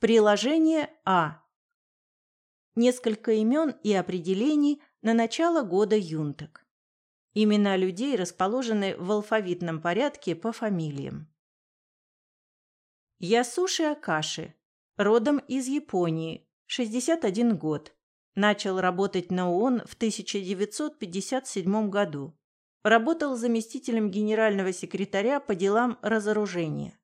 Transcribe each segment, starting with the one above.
Приложение А. Несколько имен и определений на начало года юнток. Имена людей расположены в алфавитном порядке по фамилиям. Ясуши Акаши. Родом из Японии. 61 год. Начал работать на ООН в 1957 году. Работал заместителем генерального секретаря по делам разоружения.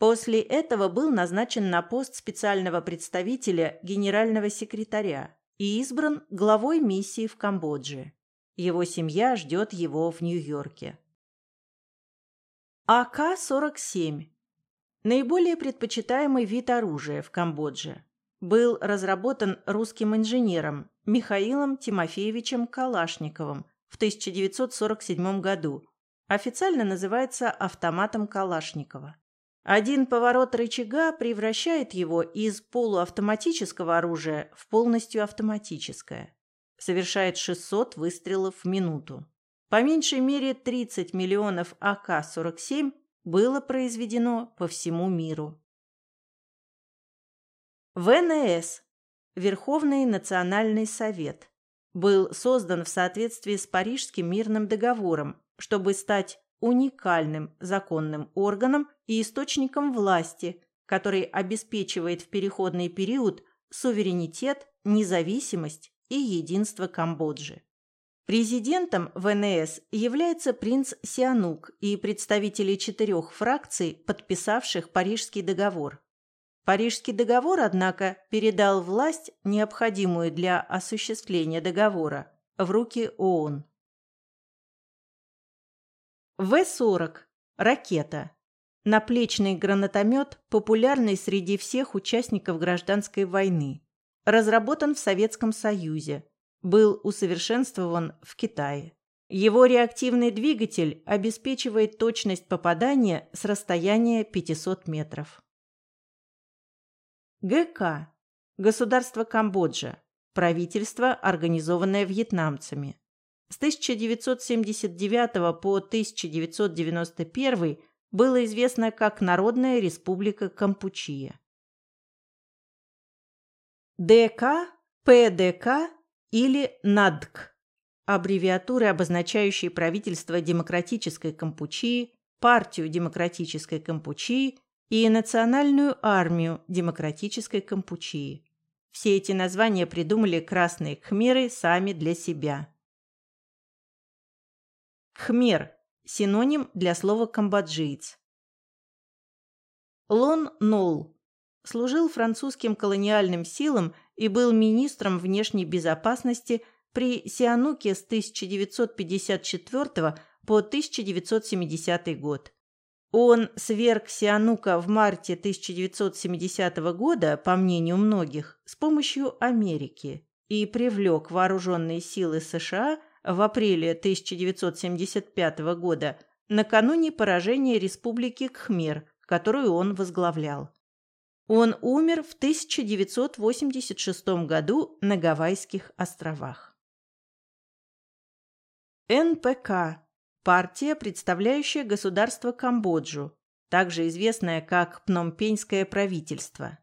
После этого был назначен на пост специального представителя генерального секретаря и избран главой миссии в Камбодже. Его семья ждет его в Нью-Йорке. АК-47. Наиболее предпочитаемый вид оружия в Камбодже. Был разработан русским инженером Михаилом Тимофеевичем Калашниковым в 1947 году. Официально называется автоматом Калашникова. Один поворот рычага превращает его из полуавтоматического оружия в полностью автоматическое. Совершает 600 выстрелов в минуту. По меньшей мере 30 миллионов АК-47 было произведено по всему миру. ВНС – Верховный национальный совет – был создан в соответствии с Парижским мирным договором, чтобы стать уникальным законным органом и источником власти, который обеспечивает в переходный период суверенитет, независимость и единство Камбоджи. Президентом ВНС является принц Сианук и представители четырех фракций, подписавших Парижский договор. Парижский договор, однако, передал власть, необходимую для осуществления договора, в руки ООН. В-40. Ракета. Наплечный гранатомет, популярный среди всех участников гражданской войны. Разработан в Советском Союзе. Был усовершенствован в Китае. Его реактивный двигатель обеспечивает точность попадания с расстояния 500 метров. ГК. Государство Камбоджа. Правительство, организованное вьетнамцами. С 1979 по 1991 было известно как Народная Республика Кампучия. ДК, ПДК или НАДК – аббревиатуры, обозначающие правительство Демократической Кампучии, Партию Демократической Кампучии и Национальную армию Демократической Кампучии. Все эти названия придумали красные кхмеры сами для себя. Хмер – синоним для слова камбоджиец. Лон Нол служил французским колониальным силам и был министром внешней безопасности при Сиануке с 1954 по 1970 год. Он сверг Сианука в марте 1970 года, по мнению многих, с помощью Америки и привлек вооруженные силы США – в апреле 1975 года, накануне поражения республики Кхмер, которую он возглавлял. Он умер в 1986 году на Гавайских островах. НПК – партия, представляющая государство Камбоджу, также известная как Пномпеньское правительство.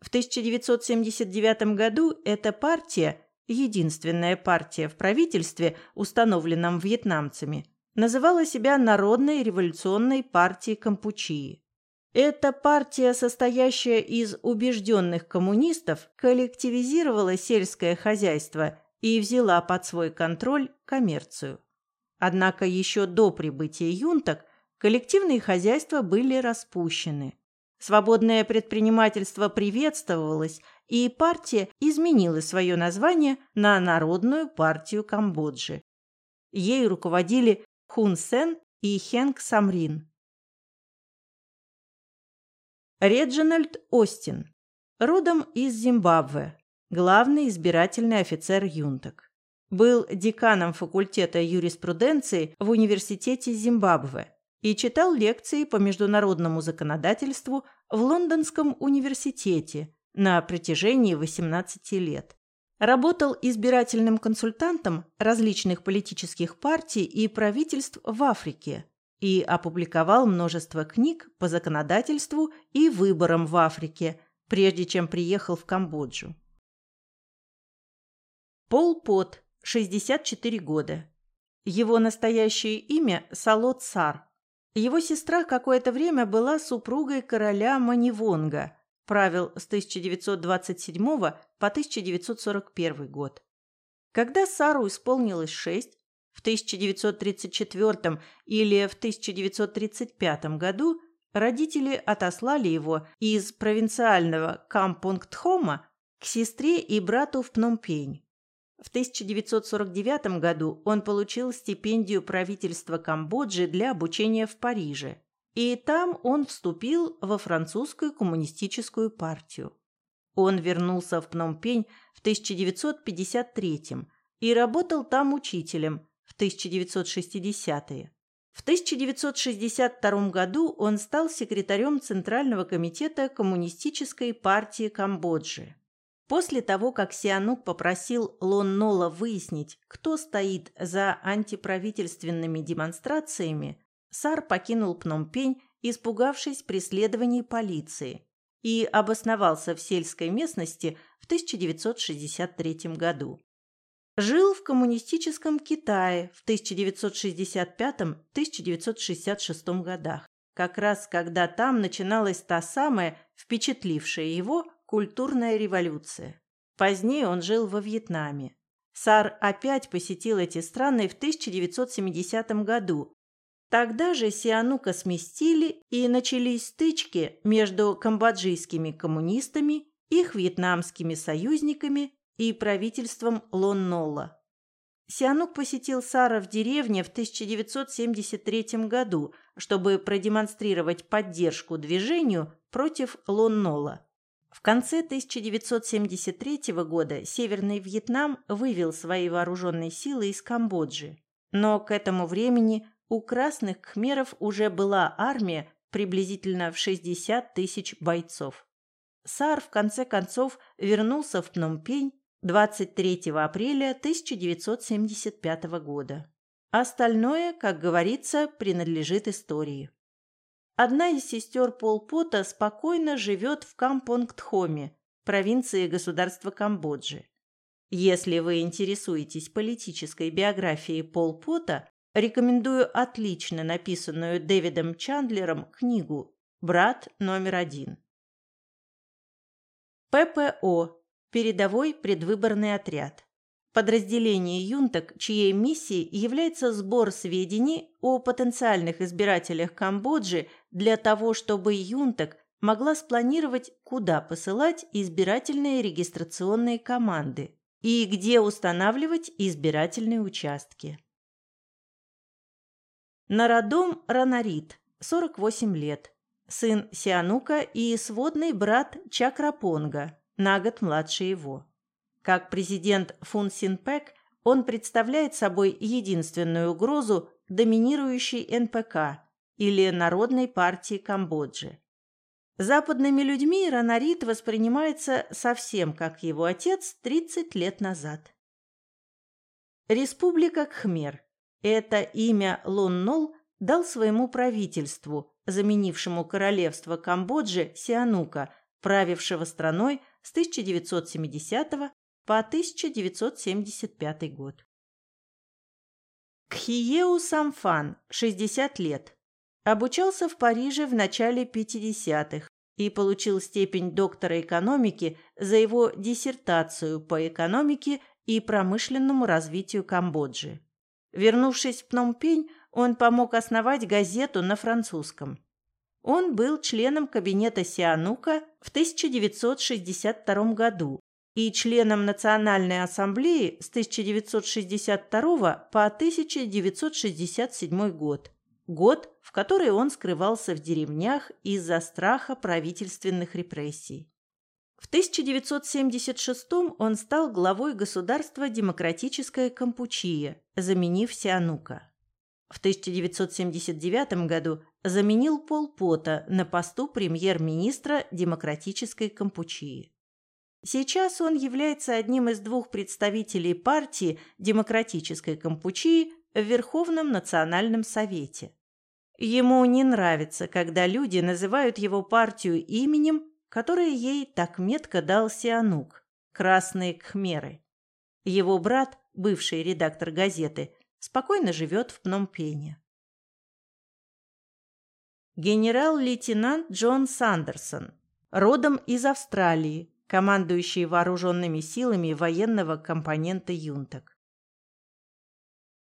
В 1979 году эта партия единственная партия в правительстве, установленном вьетнамцами, называла себя Народной революционной партией Кампучии. Эта партия, состоящая из убежденных коммунистов, коллективизировала сельское хозяйство и взяла под свой контроль коммерцию. Однако еще до прибытия юнток коллективные хозяйства были распущены. Свободное предпринимательство приветствовалось – и партия изменила свое название на Народную партию Камбоджи. Ей руководили Хун Сен и Хенг Самрин. Реджинальд Остин. Родом из Зимбабве. Главный избирательный офицер юнток. Был деканом факультета юриспруденции в Университете Зимбабве и читал лекции по международному законодательству в Лондонском университете, на протяжении 18 лет. Работал избирательным консультантом различных политических партий и правительств в Африке и опубликовал множество книг по законодательству и выборам в Африке, прежде чем приехал в Камбоджу. Пол Пот, 64 года. Его настоящее имя – Салот Сар. Его сестра какое-то время была супругой короля Манивонга, правил с 1927 по 1941 год. Когда Сару исполнилось шесть, в 1934 или в 1935 году родители отослали его из провинциального Кампунгтхома к сестре и брату в Пномпень. В 1949 году он получил стипендию правительства Камбоджи для обучения в Париже, и там он вступил во французскую коммунистическую партию. Он вернулся в Пномпень в 1953 и работал там учителем в 1960-е. В 1962 году он стал секретарем Центрального комитета Коммунистической партии Камбоджи. После того, как Сианук попросил Лон Нола выяснить, кто стоит за антиправительственными демонстрациями, Сар покинул Пномпень, испугавшись преследований полиции, и обосновался в сельской местности в 1963 году. Жил в коммунистическом Китае в 1965-1966 годах, как раз когда там начиналась та самая, впечатлившая его, культурная революция. Позднее он жил во Вьетнаме. Сар опять посетил эти страны в 1970 году. Тогда же Сианука сместили и начались стычки между камбоджийскими коммунистами, их вьетнамскими союзниками и правительством Лон-Нола. Сианук посетил Сара в деревне в 1973 году, чтобы продемонстрировать поддержку движению против Лон-Нола. В конце 1973 года Северный Вьетнам вывел свои вооруженные силы из Камбоджи. Но к этому времени у красных кхмеров уже была армия приблизительно в 60 тысяч бойцов. Сар в конце концов вернулся в Пномпень 23 апреля 1975 года. Остальное, как говорится, принадлежит истории. Одна из сестер Пол Пота спокойно живет в Кампонгтхоме, провинции государства Камбоджи. Если вы интересуетесь политической биографией Пол Пота, рекомендую отлично написанную Дэвидом Чандлером книгу «Брат номер один». ППО Передовой предвыборный отряд. Подразделение юнток, чьей миссией является сбор сведений о потенциальных избирателях Камбоджи для того, чтобы юнток могла спланировать, куда посылать избирательные регистрационные команды и где устанавливать избирательные участки. Народом Ранарит, 48 лет, сын Сианука и сводный брат Чакрапонга, на год младше его. Как президент Фун Синпек он представляет собой единственную угрозу доминирующей НПК или Народной партии Камбоджи. Западными людьми Ранарит воспринимается совсем как его отец 30 лет назад. Республика Кхмер. Это имя Лон дал своему правительству, заменившему королевство Камбоджи Сианука, правившего страной с 1970 по 1975 год. Кхиеу Самфан, 60 лет. Обучался в Париже в начале 50-х и получил степень доктора экономики за его диссертацию по экономике и промышленному развитию Камбоджи. Вернувшись в Пномпень, он помог основать газету на французском. Он был членом кабинета Сианука в 1962 году и членом Национальной ассамблеи с 1962 по 1967 год, год, в который он скрывался в деревнях из-за страха правительственных репрессий. В 1976 он стал главой государства Демократическая Кампучия, заменив Сианука. В 1979 году заменил Пол Пота на посту премьер-министра Демократической Кампучии. Сейчас он является одним из двух представителей партии Демократической Кампучии в Верховном национальном совете. Ему не нравится, когда люди называют его партию именем, которое ей так метко дал Сианук – красные кхмеры. Его брат, бывший редактор газеты, спокойно живет в Пномпене. Генерал-лейтенант Джон Сандерсон, родом из Австралии, командующий вооруженными силами военного компонента юнток.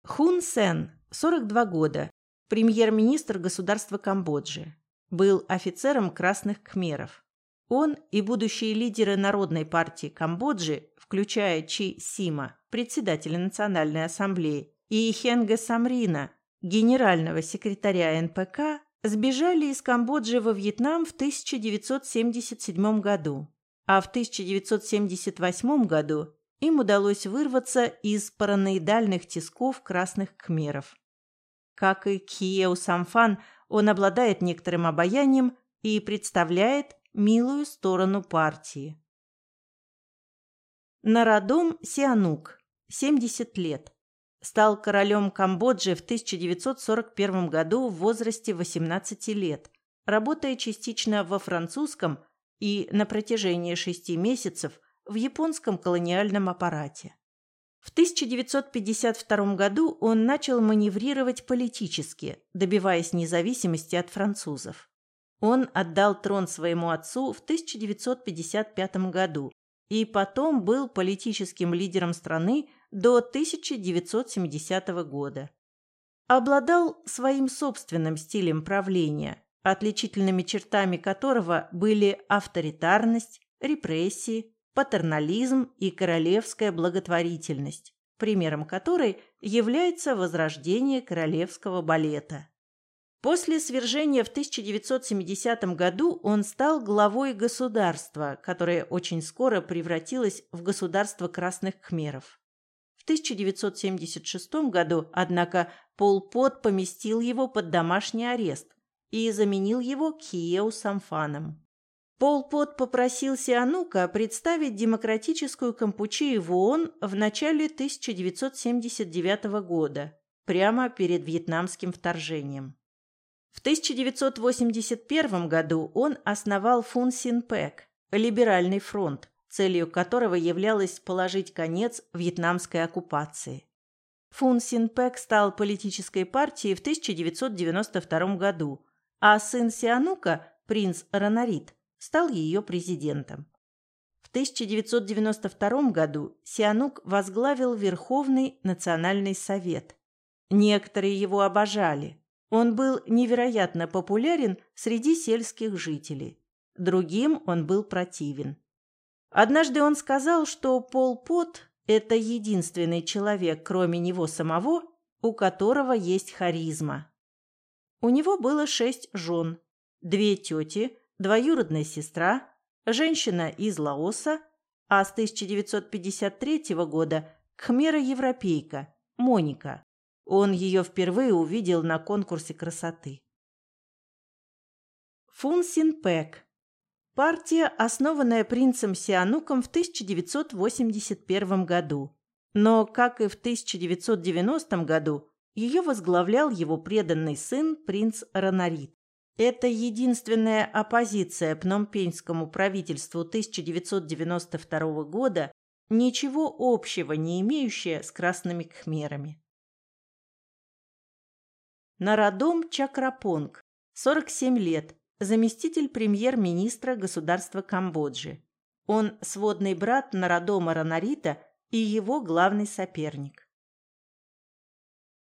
Хун Сен, 42 года, премьер-министр государства Камбоджи. Был офицером Красных Кхмеров. Он и будущие лидеры Народной партии Камбоджи, включая Чи Сима, председателя Национальной ассамблеи, и Хенга Самрина, генерального секретаря НПК, сбежали из Камбоджи во Вьетнам в 1977 году, а в 1978 году им удалось вырваться из параноидальных тисков красных кхмеров. Как и Киеу Самфан, он обладает некоторым обаянием и представляет милую сторону партии. Народом Сианук, 70 лет. Стал королем Камбоджи в 1941 году в возрасте 18 лет, работая частично во французском и на протяжении шести месяцев в японском колониальном аппарате. В 1952 году он начал маневрировать политически, добиваясь независимости от французов. Он отдал трон своему отцу в 1955 году и потом был политическим лидером страны до 1970 года. Обладал своим собственным стилем правления, отличительными чертами которого были авторитарность, репрессии, патернализм и королевская благотворительность, примером которой является возрождение королевского балета. После свержения в 1970 году он стал главой государства, которое очень скоро превратилось в государство красных кхмеров. В 1976 году, однако, Пол Пот поместил его под домашний арест и заменил его Киеу Самфаном. Пол Пот попросил Сианука представить демократическую Кампучию в ООН в начале 1979 года, прямо перед вьетнамским вторжением. В 1981 году он основал Фун Син Пэк – либеральный фронт, целью которого являлось положить конец вьетнамской оккупации. Фун Син Пэк стал политической партией в 1992 году, а сын Сианука, принц Ранарит, стал ее президентом. В 1992 году Сианук возглавил Верховный национальный совет. Некоторые его обожали. Он был невероятно популярен среди сельских жителей. Другим он был противен. Однажды он сказал, что Пол Пот – это единственный человек, кроме него самого, у которого есть харизма. У него было шесть жен, две тети, двоюродная сестра, женщина из Лаоса, а с 1953 года кхмера-европейка Моника. Он ее впервые увидел на конкурсе красоты. Фун Син Пэк. Партия, основанная принцем Сиануком в 1981 году. Но, как и в 1990 году, ее возглавлял его преданный сын принц Ранарит. Это единственная оппозиция пномпеньскому правительству 1992 года, ничего общего не имеющая с красными кхмерами. Нарадом Чакрапонг, 47 лет, заместитель премьер-министра государства Камбоджи. Он сводный брат Нарадома Ранарита и его главный соперник.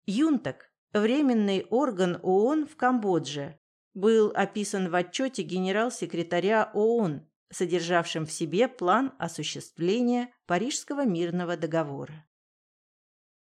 Юнтак – временный орган ООН в Камбодже, был описан в отчете генерал-секретаря ООН, содержавшем в себе план осуществления Парижского мирного договора.